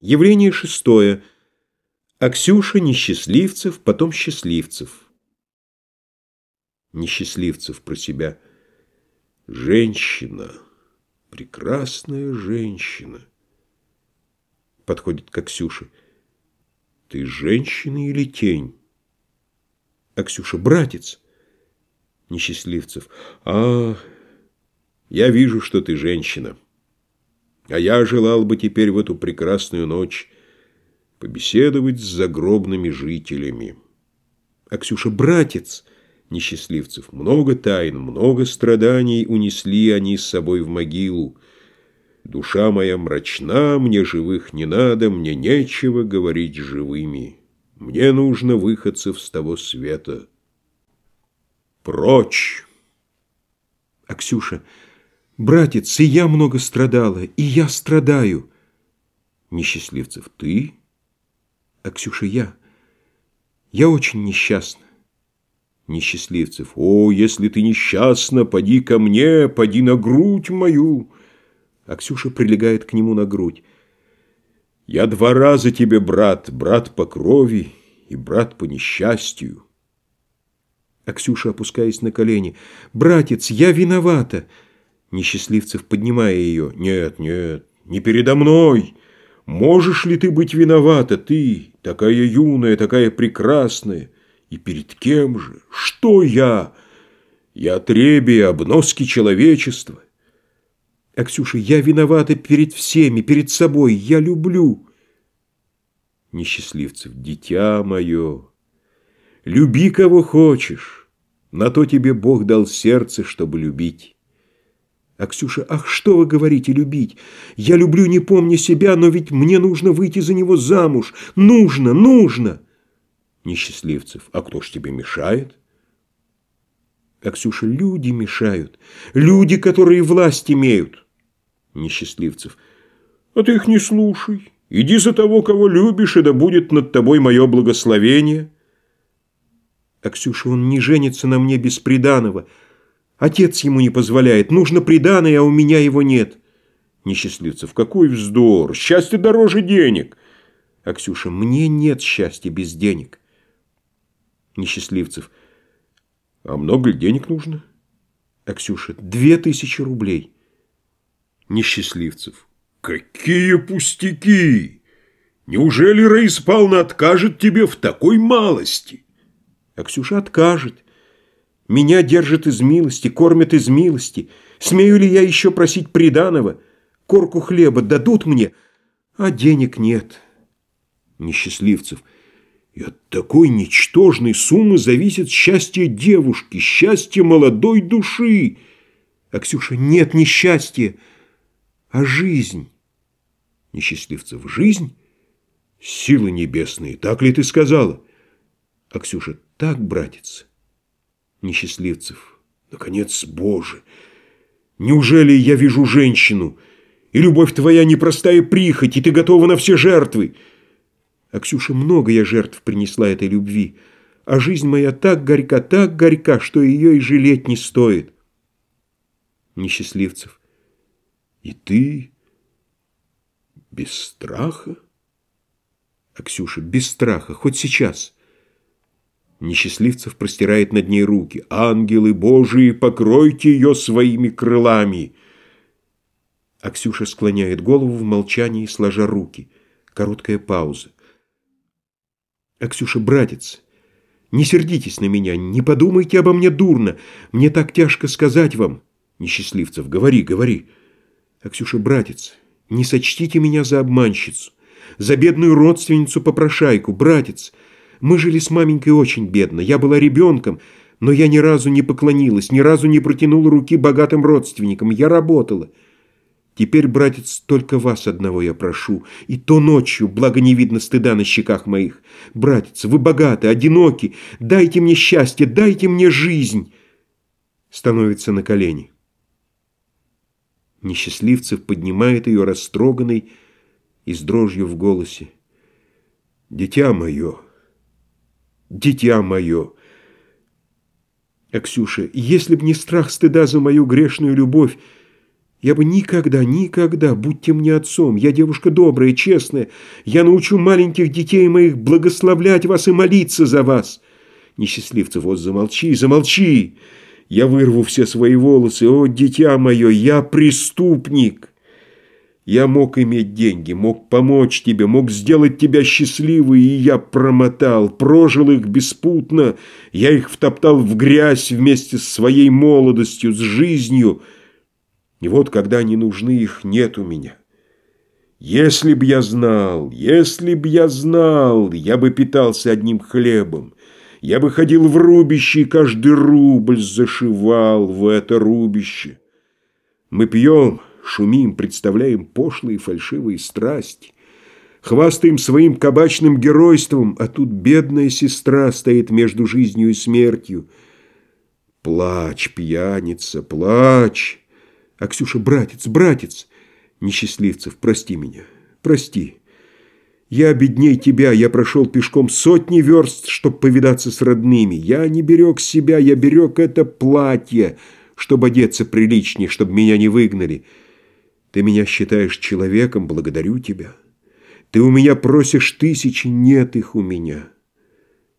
Явление шестое. Аксюша, Несчастливцев, потом Счастливцев. Несчастливцев про себя. Женщина, прекрасная женщина. Подходит к Аксюше. Ты женщина или тень? Аксюша, братец. Несчастливцев. А, я вижу, что ты женщина. А я желал бы теперь в эту прекрасную ночь побеседовать с загробными жителями. А Ксюша, братец, несчастливцев, много тайн, много страданий унесли они с собой в могилу. Душа моя мрачна, мне живых не надо, мне нечего говорить живыми. Мне нужно выходцев с того света. Прочь! Аксюша, Братец, и я много страдала, и я страдаю. Несчастливцев, ты? А Ксюша, я. Я очень несчастна. Несчастливцев, о, если ты несчастна, поди ко мне, поди на грудь мою. А Ксюша прилегает к нему на грудь. Я два раза тебе брат, брат по крови и брат по несчастью. А Ксюша, опускаясь на колени, «Братец, я виновата!» Несчастливцев, поднимая ее. «Нет, нет, не передо мной. Можешь ли ты быть виновата, ты, такая юная, такая прекрасная? И перед кем же? Что я? Я требие обноски человечества». «Аксюша, я виновата перед всеми, перед собой. Я люблю». Несчастливцев, дитя мое, люби кого хочешь. На то тебе Бог дал сердце, чтобы любить. А Ксюша, ах, что вы говорите, любить? Я люблю, не помня себя, но ведь мне нужно выйти за него замуж. Нужно, нужно. Несчастливцев, а кто ж тебе мешает? А Ксюша, люди мешают. Люди, которые власть имеют. Несчастливцев, а ты их не слушай. Иди за того, кого любишь, и да будет над тобой мое благословение. А Ксюша, он не женится на мне без приданого. Отец ему не позволяет. Нужно приданое, а у меня его нет. Несчастливцев, какой вздор. Счастье дороже денег. А Ксюша, мне нет счастья без денег. Несчастливцев, а много ли денег нужно? А Ксюша, две тысячи рублей. Несчастливцев, какие пустяки! Неужели Раиса Павловна откажет тебе в такой малости? А Ксюша откажет. Меня держат из милости, кормят из милости. Смею ли я еще просить приданого? Корку хлеба дадут мне, а денег нет. Несчастливцев. И от такой ничтожной суммы зависит счастье девушки, счастье молодой души. А Ксюша, нет несчастья, а жизнь. Несчастливцев, жизнь? Силы небесные, так ли ты сказала? А Ксюша, так, братец несчастливцев. Наконец, Боже! Неужели я вижу женщину, и любовь твоя непростая прихоть, и ты готова на все жертвы? А Ксюша, много я жертв принесла этой любви, а жизнь моя так горька, так горька, что ее и жалеть не стоит. Несчастливцев. И ты без страха? А Ксюша, без страха, хоть сейчас. Несчастливцев простирает над ней руки. «Ангелы Божии, покройте ее своими крылами!» А Ксюша склоняет голову в молчании, сложа руки. Короткая пауза. «А Ксюша, братец, не сердитесь на меня, не подумайте обо мне дурно. Мне так тяжко сказать вам». Несчастливцев, говори, говори. «А Ксюша, братец, не сочтите меня за обманщицу, за бедную родственницу-попрошайку, братец». Мы жили с маменькой очень бедно. Я была ребенком, но я ни разу не поклонилась, ни разу не протянула руки богатым родственникам. Я работала. Теперь, братец, только вас одного я прошу. И то ночью, благо не видно стыда на щеках моих. Братец, вы богаты, одиноки. Дайте мне счастье, дайте мне жизнь. Становится на колени. Несчастливцев поднимает ее растроганный и с дрожью в голосе. «Дитя мое!» Дитя мое. Аксюша, если б не страх стыда за мою грешную любовь, Я бы никогда, никогда, будьте мне отцом, я девушка добрая, честная, я научу маленьких детей моих благословлять вас и молиться за вас. Несчастливцы, вот замолчи, замолчи. Я вырву все свои волосы. О, дитя мое, я преступник. Я мог иметь деньги, мог помочь тебе, мог сделать тебя счастливой, и я промотал, прожил их беспутно. Я их втоптал в грязь вместе с своей молодостью, с жизнью. И вот, когда они нужны, их нет у меня. Если б я знал, если б я знал, я бы питался одним хлебом. Я бы ходил в рубище и каждый рубль зашивал в это рубище. Мы пьем, шумим, представляем пошлые фальшивые страсти. Хвастаем своим кабачным геройством, а тут бедная сестра стоит между жизнью и смертью. Плачь, пьяница, плачь. А Ксюша, братец, братец, несчастливцев, прости меня, прости. Я бедней тебя, я прошел пешком сотни верст, чтоб повидаться с родными. Я не берег себя, я берег это платье, чтобы одеться приличнее, чтобы меня не выгнали. Ты меня считаешь человеком, благодарю тебя. Ты у меня просишь тысячи, нет их у меня.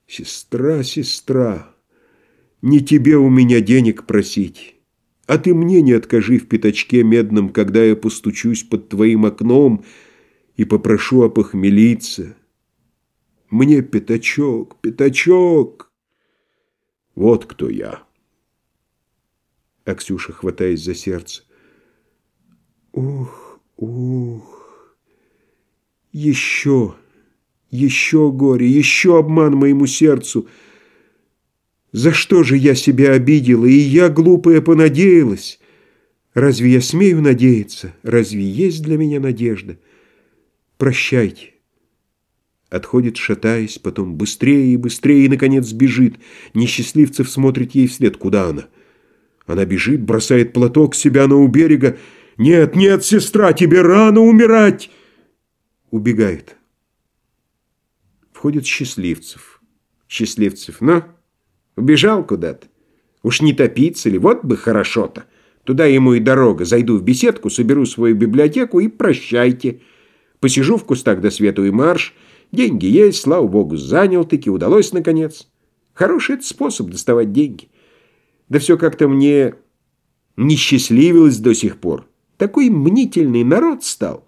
Сестра, сестра, не тебе у меня денег просить, а ты мне не откажи в пятачке медном, когда я постучусь под твоим окном — и попрошу опохмелиться. Мне пятачок, пятачок. Вот кто я. Аксюша, хватаясь за сердце. Ух, ух, еще, еще горе, еще обман моему сердцу. За что же я себя обидела, и я, глупая, понадеялась? Разве я смею надеяться? Разве есть для меня надежда? Прощайте. Отходит, шатаясь, потом быстрее и быстрее, и, наконец, бежит. Несчастливцев смотрит ей вслед. Куда она? Она бежит, бросает платок себя на у берега. «Нет, нет, сестра, тебе рано умирать!» Убегает. Входит Счастливцев. Счастливцев. «Ну, убежал куда-то? Уж не топиться ли? Вот бы хорошо-то. Туда ему и дорога. Зайду в беседку, соберу свою библиотеку и прощайте». Посижу в кустах до свету и марш. Деньги есть, слава богу, занял таки, удалось наконец. Хороший это способ доставать деньги. Да все как-то мне не счастливилось до сих пор. Такой мнительный народ стал.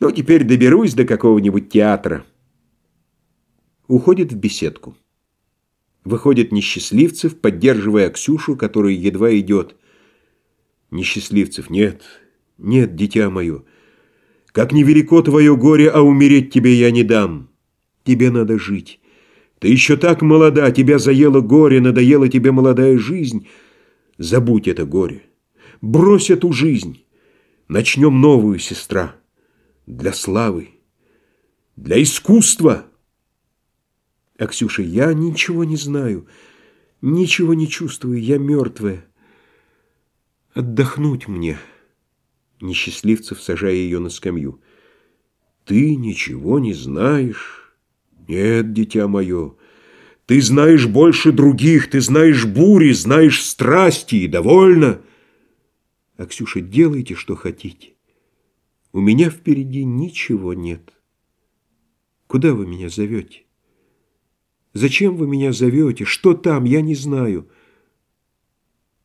Ну, теперь доберусь до какого-нибудь театра. Уходит в беседку. Выходит Несчастливцев, поддерживая Ксюшу, которая едва идет. Несчастливцев, нет, нет, дитя мое, — как невелико твое горе, а умереть тебе я не дам. Тебе надо жить. Ты еще так молода, тебя заело горе, надоела тебе молодая жизнь. Забудь это горе. Брось эту жизнь. Начнем новую, сестра. Для славы. Для искусства. Аксюша, я ничего не знаю. Ничего не чувствую, я мертвая. Отдохнуть мне. Несчастливцев, сажая ее на скамью. «Ты ничего не знаешь?» «Нет, дитя мое, ты знаешь больше других, ты знаешь бури, знаешь страсти, и довольно!» «Аксюша, делайте, что хотите. У меня впереди ничего нет. Куда вы меня зовете? Зачем вы меня зовете? Что там, я не знаю.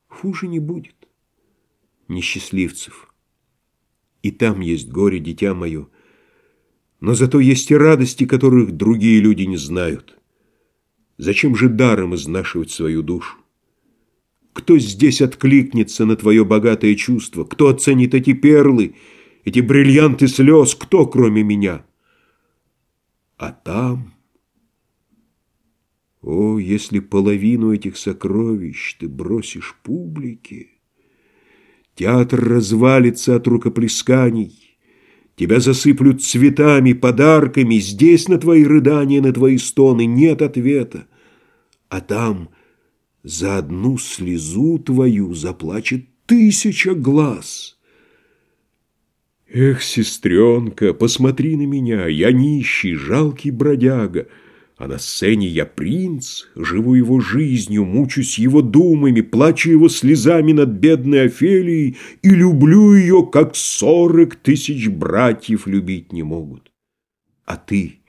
Хуже не будет. Несчастливцев». И там есть горе, дитя мое. Но зато есть и радости, которых другие люди не знают. Зачем же даром изнашивать свою душу? Кто здесь откликнется на твое богатое чувство? Кто оценит эти перлы, эти бриллианты слез? Кто, кроме меня? А там... О, если половину этих сокровищ ты бросишь публике... Театр развалится от рукоплесканий. Тебя засыплют цветами, подарками. Здесь на твои рыдания, на твои стоны нет ответа. А там за одну слезу твою заплачет тысяча глаз. Эх, сестренка, посмотри на меня, я нищий, жалкий бродяга, А на сцене я принц, живу его жизнью, мучусь его думами, плачу его слезами над бедной Офелией и люблю ее, как сорок тысяч братьев любить не могут. А ты,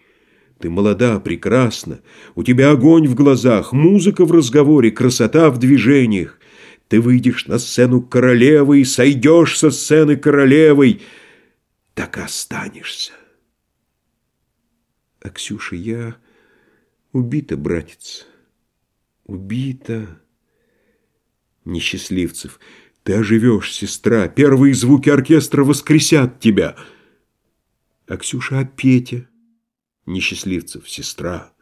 ты молода, прекрасна, у тебя огонь в глазах, музыка в разговоре, красота в движениях. Ты выйдешь на сцену королевой сойдешь со сцены королевой, так останешься. А, Ксюша, я убита, братец, убита. Несчастливцев, ты оживешь, сестра, первые звуки оркестра воскресят тебя. А Ксюша, а Петя? Несчастливцев, сестра,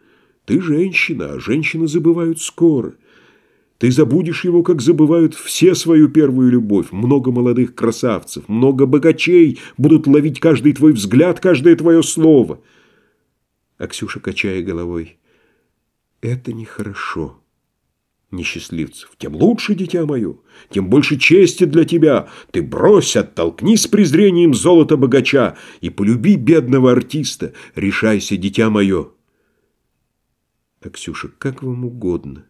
ты женщина, а женщины забывают скоро. Ты забудешь его, как забывают все свою первую любовь. Много молодых красавцев, много богачей будут ловить каждый твой взгляд, каждое твое слово. А Ксюша, качая головой, это нехорошо. Несчастливцев, тем лучше, дитя мое, тем больше чести для тебя. Ты брось, оттолкни с презрением золото богача и полюби бедного артиста. Решайся, дитя мое. А Ксюша, как вам угодно.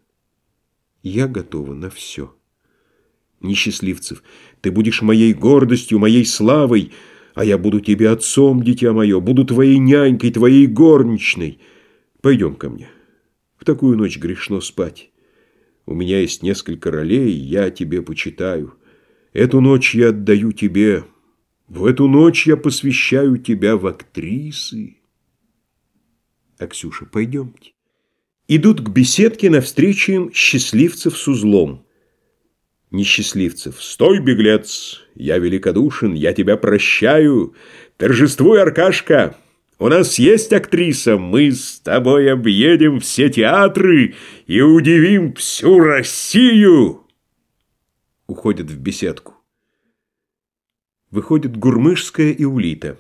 Я готова на все. Несчастливцев, ты будешь моей гордостью, моей славой, а я буду тебе отцом, дитя мое, буду твоей нянькой, твоей горничной. Пойдем ко мне. В такую ночь грешно спать. У меня есть несколько ролей, я тебе почитаю. Эту ночь я отдаю тебе. В эту ночь я посвящаю тебя в актрисы. Аксюша, пойдемте. Идут к беседке навстречу им счастливцев с узлом. Несчастливцев. «Стой, беглец! Я великодушен, я тебя прощаю! Торжествуй, Аркашка! У нас есть актриса, мы с тобой объедем все театры и удивим всю Россию!» Уходят в беседку. Выходит Гурмышская и Улита.